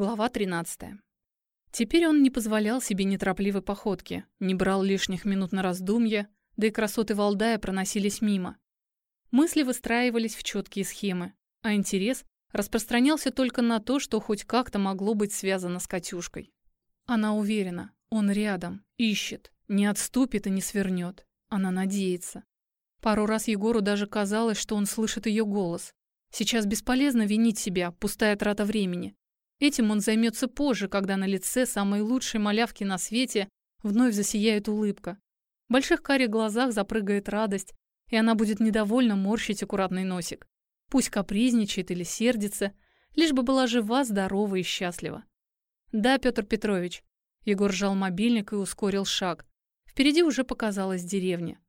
Глава 13. Теперь он не позволял себе неторопливой походки, не брал лишних минут на раздумья, да и красоты Валдая проносились мимо. Мысли выстраивались в четкие схемы, а интерес распространялся только на то, что хоть как-то могло быть связано с Катюшкой. Она уверена, он рядом, ищет, не отступит и не свернет. Она надеется. Пару раз Егору даже казалось, что он слышит ее голос. Сейчас бесполезно винить себя, пустая трата времени. Этим он займется позже, когда на лице самой лучшей малявки на свете вновь засияет улыбка. В больших карих глазах запрыгает радость, и она будет недовольно морщить аккуратный носик. Пусть капризничает или сердится, лишь бы была жива, здорова и счастлива. «Да, Петр Петрович». Егор сжал мобильник и ускорил шаг. Впереди уже показалась деревня.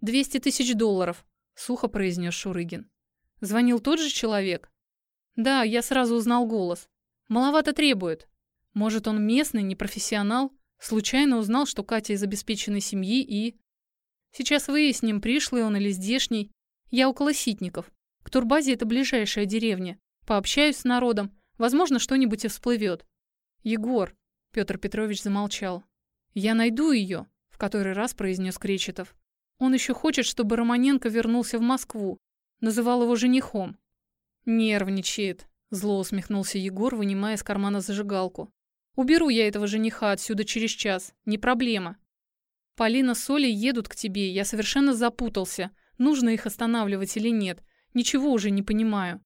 «Двести тысяч долларов», — сухо произнес Шурыгин. «Звонил тот же человек?» «Да, я сразу узнал голос. Маловато требует. Может, он местный, непрофессионал, случайно узнал, что Катя из обеспеченной семьи и... Сейчас выясним, пришлый он или здешний. Я около Ситников. К турбазе это ближайшая деревня. Пообщаюсь с народом. Возможно, что-нибудь и всплывет. Егор, Петр Петрович замолчал. Я найду ее, в который раз произнес Кречетов. Он еще хочет, чтобы Романенко вернулся в Москву. Называл его женихом. Нервничает. Зло усмехнулся Егор, вынимая из кармана зажигалку. «Уберу я этого жениха отсюда через час. Не проблема. Полина с Олей едут к тебе, я совершенно запутался. Нужно их останавливать или нет. Ничего уже не понимаю.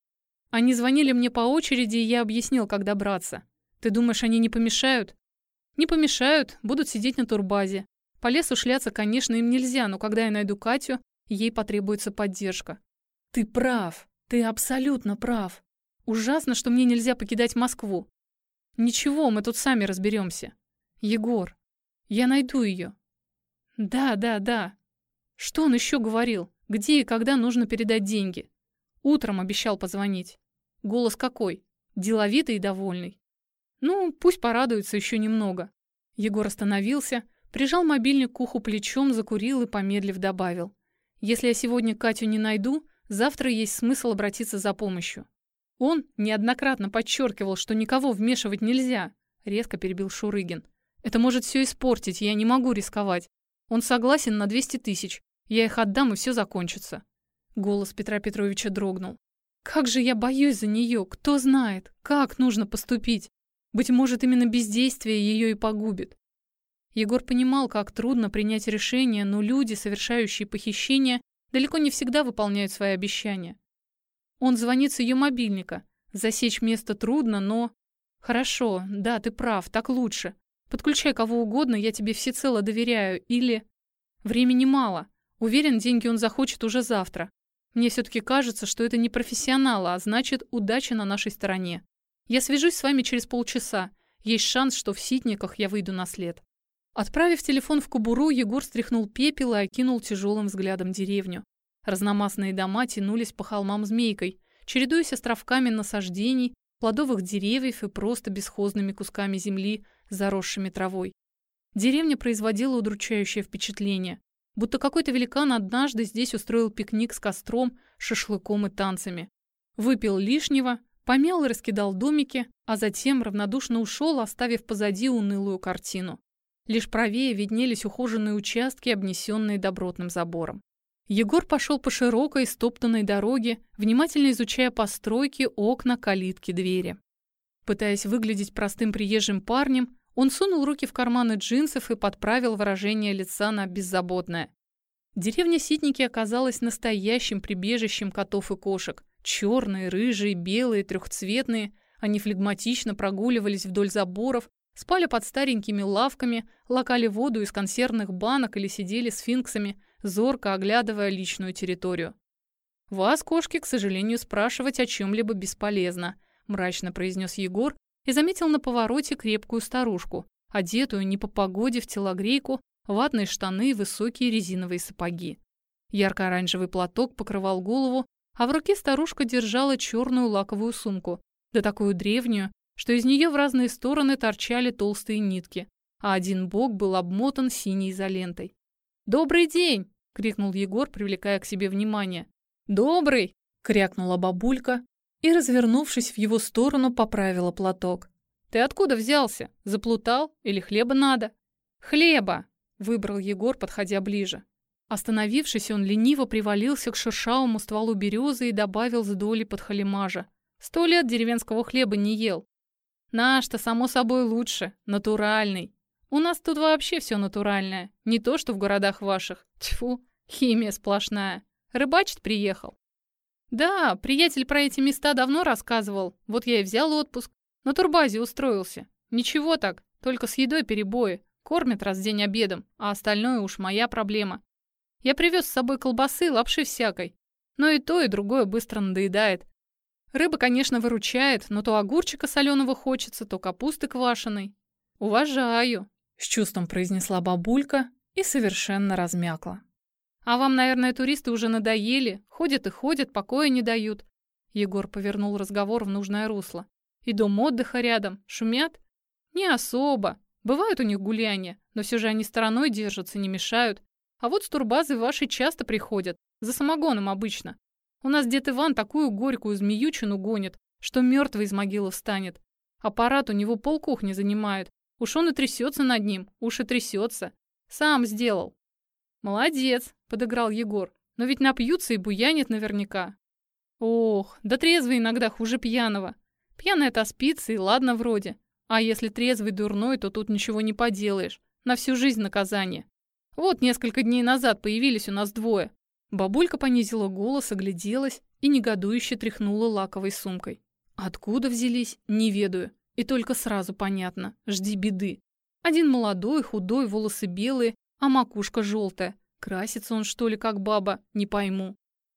Они звонили мне по очереди, и я объяснил, как добраться. Ты думаешь, они не помешают? Не помешают, будут сидеть на турбазе. По лесу шляться, конечно, им нельзя, но когда я найду Катю, ей потребуется поддержка. Ты прав, ты абсолютно прав. Ужасно, что мне нельзя покидать Москву. Ничего, мы тут сами разберемся. Егор, я найду ее. Да, да, да. Что он еще говорил? Где и когда нужно передать деньги? Утром обещал позвонить. Голос какой? Деловитый и довольный. Ну, пусть порадуется еще немного. Егор остановился, прижал мобильник к уху плечом, закурил и, помедлив, добавил. Если я сегодня Катю не найду, завтра есть смысл обратиться за помощью. Он неоднократно подчеркивал, что никого вмешивать нельзя, резко перебил Шурыгин. Это может все испортить, я не могу рисковать. Он согласен на 200 тысяч. Я их отдам, и все закончится. Голос Петра Петровича дрогнул. Как же я боюсь за нее, кто знает, как нужно поступить. Быть может, именно бездействие ее и погубит. Егор понимал, как трудно принять решение, но люди, совершающие похищение, далеко не всегда выполняют свои обещания. Он звонит с ее мобильника. Засечь место трудно, но... Хорошо, да, ты прав, так лучше. Подключай кого угодно, я тебе всецело доверяю. Или... Времени мало. Уверен, деньги он захочет уже завтра. Мне все-таки кажется, что это не профессионал, а значит, удача на нашей стороне. Я свяжусь с вами через полчаса. Есть шанс, что в Ситниках я выйду на след. Отправив телефон в кобуру, Егор стряхнул пепел и окинул тяжелым взглядом деревню. Разномастные дома тянулись по холмам змейкой, чередуясь островками насаждений, плодовых деревьев и просто бесхозными кусками земли, заросшими травой. Деревня производила удручающее впечатление, будто какой-то великан однажды здесь устроил пикник с костром, шашлыком и танцами. Выпил лишнего, помял и раскидал домики, а затем равнодушно ушел, оставив позади унылую картину. Лишь правее виднелись ухоженные участки, обнесенные добротным забором. Егор пошел по широкой стоптанной дороге, внимательно изучая постройки, окна, калитки, двери. Пытаясь выглядеть простым приезжим парнем, он сунул руки в карманы джинсов и подправил выражение лица на беззаботное. Деревня Ситники оказалась настоящим прибежищем котов и кошек. Черные, рыжие, белые, трехцветные. Они флегматично прогуливались вдоль заборов, спали под старенькими лавками, лакали воду из консервных банок или сидели сфинксами – зорко оглядывая личную территорию. «Вас, кошки, к сожалению, спрашивать о чем-либо бесполезно», мрачно произнес Егор и заметил на повороте крепкую старушку, одетую не по погоде в телогрейку, ватные штаны и высокие резиновые сапоги. Ярко-оранжевый платок покрывал голову, а в руке старушка держала черную лаковую сумку, да такую древнюю, что из нее в разные стороны торчали толстые нитки, а один бок был обмотан синей изолентой. «Добрый день!» — крикнул Егор, привлекая к себе внимание. «Добрый!» — крякнула бабулька и, развернувшись в его сторону, поправила платок. Ты откуда взялся? Заплутал? Или хлеба надо?» «Хлеба!» — выбрал Егор, подходя ближе. Остановившись, он лениво привалился к шершавому стволу березы и добавил с доли подхалимажа. «Сто лет деревенского хлеба не ел. Наш-то, само собой, лучше, натуральный. У нас тут вообще все натуральное, не то, что в городах ваших. Тьфу, химия сплошная. Рыбачить приехал. Да, приятель про эти места давно рассказывал, вот я и взял отпуск. На турбазе устроился. Ничего так, только с едой перебои. Кормят раз в день обедом, а остальное уж моя проблема. Я привез с собой колбасы, лапши всякой. Но и то, и другое быстро надоедает. Рыба, конечно, выручает, но то огурчика соленого хочется, то капусты квашеной. Уважаю, с чувством произнесла бабулька и совершенно размякла. А вам, наверное, туристы уже надоели, ходят и ходят, покоя не дают. Егор повернул разговор в нужное русло. И дом отдыха рядом, шумят? Не особо. Бывают у них гуляния, но все же они стороной держатся, не мешают. А вот с турбазы вашей часто приходят, за самогоном обычно. У нас дед Иван такую горькую змеючину гонит, что мертвый из могилы встанет. Аппарат у него полкухни занимает. Уж он и трясется над ним, уж и трясется. Сам сделал. Молодец, подыграл Егор. Но ведь напьются и буянит наверняка. Ох, да трезвый иногда хуже пьяного. Пьяный-то спится и ладно вроде. А если трезвый дурной, то тут ничего не поделаешь. На всю жизнь наказание. Вот несколько дней назад появились у нас двое. Бабулька понизила голос, огляделась и негодующе тряхнула лаковой сумкой. Откуда взялись, не ведаю. И только сразу понятно, жди беды. Один молодой, худой, волосы белые, а макушка желтая. Красится он, что ли, как баба, не пойму.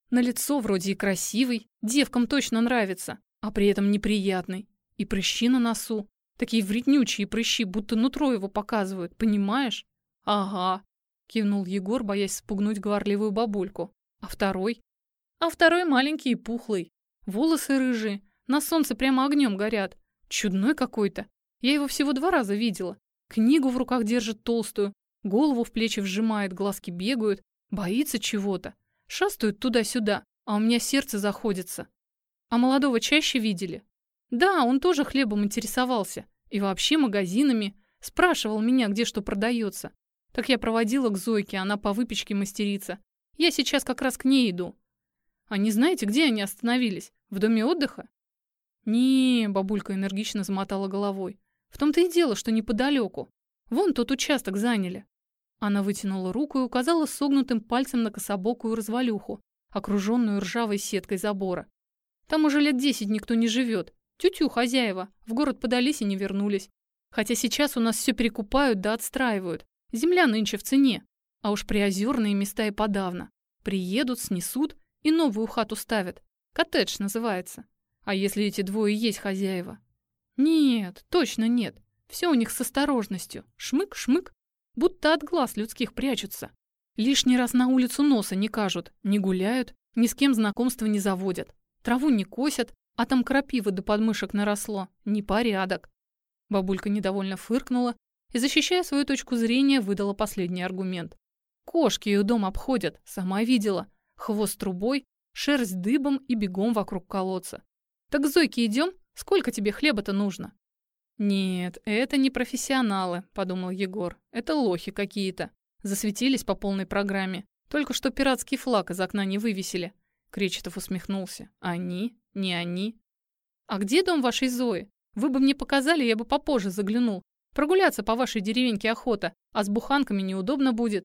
На лицо вроде и красивый, девкам точно нравится, а при этом неприятный. И прыщи на носу. Такие вреднючие прыщи, будто нутро его показывают, понимаешь? Ага, кивнул Егор, боясь спугнуть говорливую бабульку. А второй? А второй маленький и пухлый. Волосы рыжие, на солнце прямо огнем горят. Чудной какой-то. Я его всего два раза видела. Книгу в руках держит толстую, голову в плечи вжимает, глазки бегают, боится чего-то. Шастают туда-сюда, а у меня сердце заходится. А молодого чаще видели? Да, он тоже хлебом интересовался. И вообще магазинами. Спрашивал меня, где что продается. Так я проводила к Зойке, она по выпечке мастерица. Я сейчас как раз к ней иду. А не знаете, где они остановились? В доме отдыха? Не бабулька энергично замотала головой. «В том-то и дело, что неподалеку. Вон тот участок заняли». Она вытянула руку и указала согнутым пальцем на кособокую развалюху, окруженную ржавой сеткой забора. «Там уже лет десять никто не живет. Тю-тю, хозяева, в город подались и не вернулись. Хотя сейчас у нас все перекупают да отстраивают. Земля нынче в цене. А уж приозерные места и подавно. Приедут, снесут и новую хату ставят. Коттедж называется. А если эти двое есть хозяева? Нет, точно нет. Все у них с осторожностью. Шмык-шмык. Будто от глаз людских прячутся. Лишний раз на улицу носа не кажут, не гуляют, ни с кем знакомства не заводят. Траву не косят, а там крапивы до подмышек наросло. Непорядок. Бабулька недовольно фыркнула и, защищая свою точку зрения, выдала последний аргумент. Кошки ее дом обходят, сама видела. Хвост трубой, шерсть дыбом и бегом вокруг колодца. «Так к Зойке идем? Сколько тебе хлеба-то нужно?» «Нет, это не профессионалы», — подумал Егор. «Это лохи какие-то. Засветились по полной программе. Только что пиратский флаг из окна не вывесили». Кречетов усмехнулся. «Они? Не они?» «А где дом вашей Зои? Вы бы мне показали, я бы попозже заглянул. Прогуляться по вашей деревеньке охота, а с буханками неудобно будет.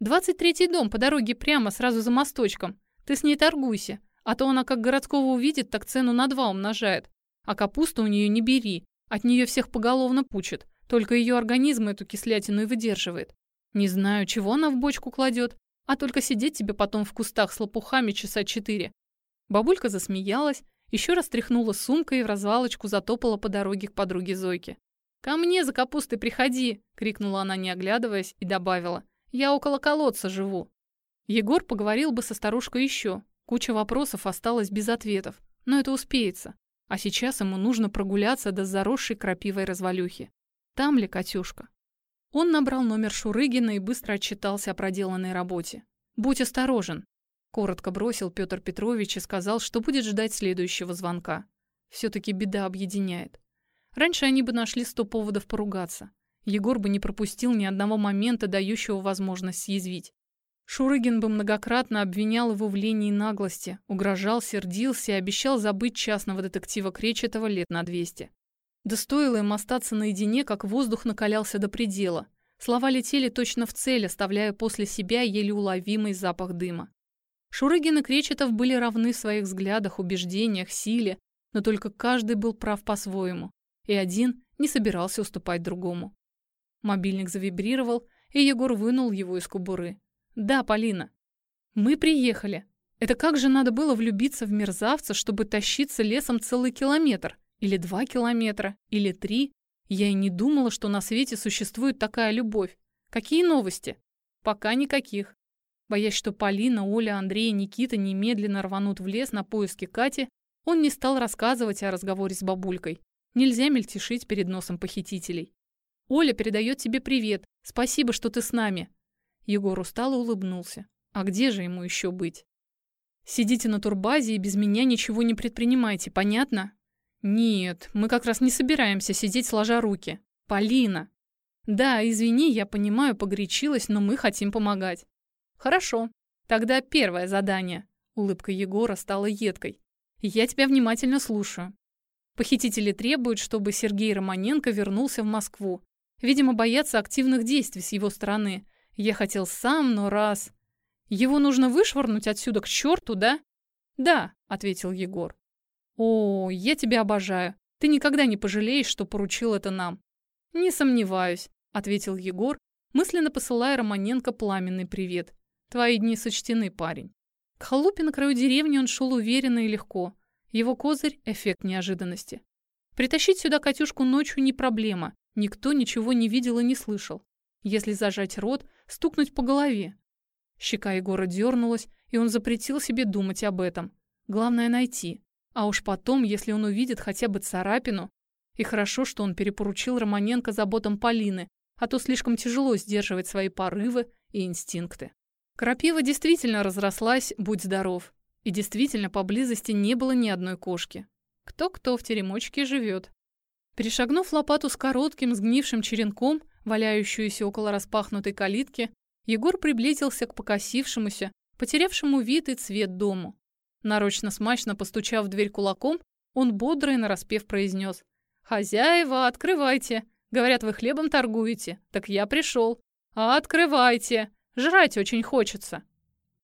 Двадцать третий дом по дороге прямо, сразу за мосточком. Ты с ней торгуйся. А то она как городского увидит, так цену на два умножает. А капусту у нее не бери, от нее всех поголовно пучит. Только ее организм эту кислятину и выдерживает. Не знаю, чего она в бочку кладет, а только сидеть тебе потом в кустах с лопухами часа четыре. Бабулька засмеялась, еще раз тряхнула сумкой и в развалочку затопала по дороге к подруге Зойке. «Ко мне за капустой приходи!» — крикнула она, не оглядываясь, и добавила. «Я около колодца живу». Егор поговорил бы со старушкой еще, Куча вопросов осталась без ответов, но это успеется. А сейчас ему нужно прогуляться до заросшей крапивой развалюхи. Там ли Катюшка? Он набрал номер Шурыгина и быстро отчитался о проделанной работе. «Будь осторожен», — коротко бросил Петр Петрович и сказал, что будет ждать следующего звонка. Все-таки беда объединяет. Раньше они бы нашли сто поводов поругаться. Егор бы не пропустил ни одного момента, дающего возможность съязвить. Шурыгин бы многократно обвинял его в лени и наглости, угрожал, сердился и обещал забыть частного детектива Кречетова лет на 200. Да стоило им остаться наедине, как воздух накалялся до предела. Слова летели точно в цель, оставляя после себя еле уловимый запах дыма. Шурыгин и Кречетов были равны в своих взглядах, убеждениях, силе, но только каждый был прав по-своему, и один не собирался уступать другому. Мобильник завибрировал, и Егор вынул его из кобуры. «Да, Полина. Мы приехали. Это как же надо было влюбиться в мерзавца, чтобы тащиться лесом целый километр? Или два километра? Или три? Я и не думала, что на свете существует такая любовь. Какие новости? Пока никаких. Боясь, что Полина, Оля, Андрей и Никита немедленно рванут в лес на поиски Кати, он не стал рассказывать о разговоре с бабулькой. Нельзя мельтешить перед носом похитителей. «Оля передает тебе привет. Спасибо, что ты с нами. Егор устало улыбнулся. А где же ему еще быть? Сидите на турбазе и без меня ничего не предпринимайте, понятно? Нет, мы как раз не собираемся сидеть сложа руки. Полина. Да, извини, я понимаю, погорячилась, но мы хотим помогать. Хорошо. Тогда первое задание. Улыбка Егора стала едкой. Я тебя внимательно слушаю. Похитители требуют, чтобы Сергей Романенко вернулся в Москву. Видимо, боятся активных действий с его стороны. Я хотел сам, но раз... Его нужно вышвырнуть отсюда к черту, да? Да, ответил Егор. О, я тебя обожаю. Ты никогда не пожалеешь, что поручил это нам. Не сомневаюсь, ответил Егор, мысленно посылая Романенко пламенный привет. Твои дни сочтены, парень. К халупе на краю деревни он шел уверенно и легко. Его козырь — эффект неожиданности. Притащить сюда Катюшку ночью не проблема. Никто ничего не видел и не слышал. Если зажать рот, стукнуть по голове. Щека Егора дернулась, и он запретил себе думать об этом. Главное найти. А уж потом, если он увидит хотя бы царапину... И хорошо, что он перепоручил Романенко заботам Полины, а то слишком тяжело сдерживать свои порывы и инстинкты. Крапива действительно разрослась, будь здоров. И действительно, поблизости не было ни одной кошки. Кто-кто в теремочке живет. Перешагнув лопату с коротким, сгнившим черенком, валяющуюся около распахнутой калитки, Егор приблизился к покосившемуся, потерявшему вид и цвет дому. Нарочно смачно постучав в дверь кулаком, он бодро и нараспев произнес. «Хозяева, открывайте! Говорят, вы хлебом торгуете. Так я пришел. А открывайте! Жрать очень хочется!»